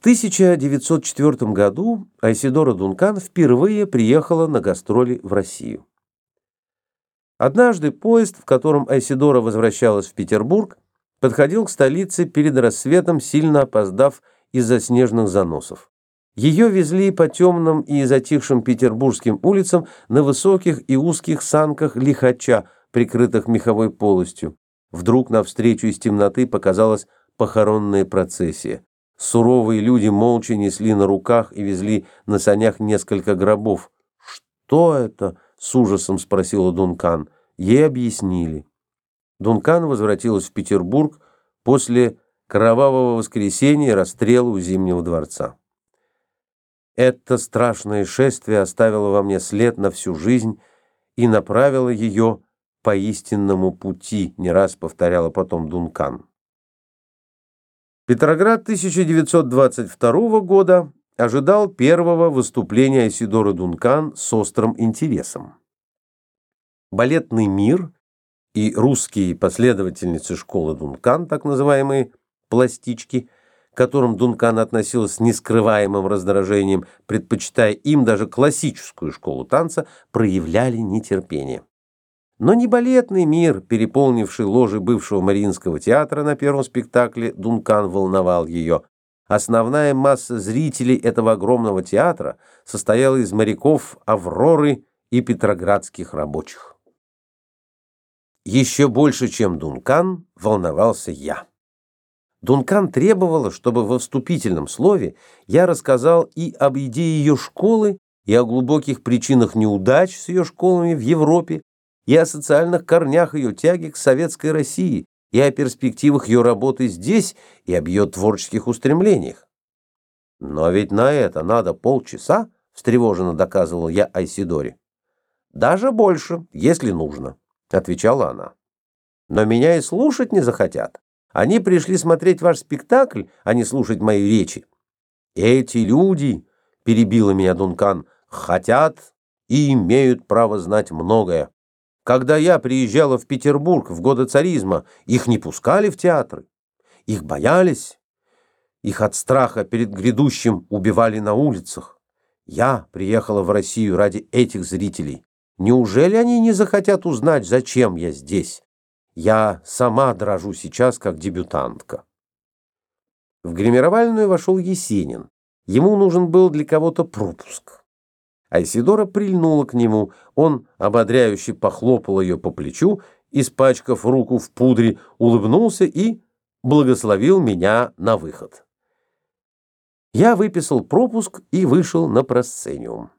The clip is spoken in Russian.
1904 году Айсидора Дункан впервые приехала на гастроли в Россию. Однажды поезд, в котором Айсидора возвращалась в Петербург, подходил к столице перед рассветом, сильно опоздав из-за снежных заносов. Ее везли по темным и затихшим петербургским улицам на высоких и узких санках лихача, прикрытых меховой полостью. Вдруг навстречу из темноты показалась похоронная процессия. Суровые люди молча несли на руках и везли на санях несколько гробов. «Что это?» — с ужасом спросила Дункан. Ей объяснили. Дункан возвратилась в Петербург после кровавого воскресенья и расстрела у Зимнего дворца. Это страшное шествие оставило во мне след на всю жизнь и направило ее по истинному пути, не раз повторяла потом Дункан. Петроград 1922 года ожидал первого выступления Айсидоры Дункан с острым интересом. Балетный мир и русские последовательницы школы Дункан, так называемые пластички, к которым Дункан относилась с нескрываемым раздражением, предпочитая им даже классическую школу танца, проявляли нетерпение. Но не балетный мир, переполнивший ложи бывшего Мариинского театра на первом спектакле «Дункан» волновал ее. Основная масса зрителей этого огромного театра состояла из моряков «Авроры» и петроградских рабочих. Еще больше, чем Дункан, волновался я. Дункан требовала, чтобы во вступительном слове я рассказал и об идее ее школы, и о глубоких причинах неудач с ее школами в Европе, и о социальных корнях ее тяги к советской России, и о перспективах ее работы здесь, и об ее творческих устремлениях. Но ведь на это надо полчаса, встревоженно доказывал я Айсидоре. Даже больше, если нужно, отвечала она. Но меня и слушать не захотят. Они пришли смотреть ваш спектакль, а не слушать мои речи. Эти люди, перебила меня Дункан, хотят и имеют право знать многое. Когда я приезжала в Петербург в годы царизма, их не пускали в театры. Их боялись. Их от страха перед грядущим убивали на улицах. Я приехала в Россию ради этих зрителей. Неужели они не захотят узнать, зачем я здесь? Я сама дрожу сейчас, как дебютантка. В гримировальную вошел Есенин. Ему нужен был для кого-то пропуск. Айсидора прильнула к нему. Он ободряюще похлопал ее по плечу, испачкав руку в пудре, улыбнулся и благословил меня на выход. Я выписал пропуск и вышел на просцениум.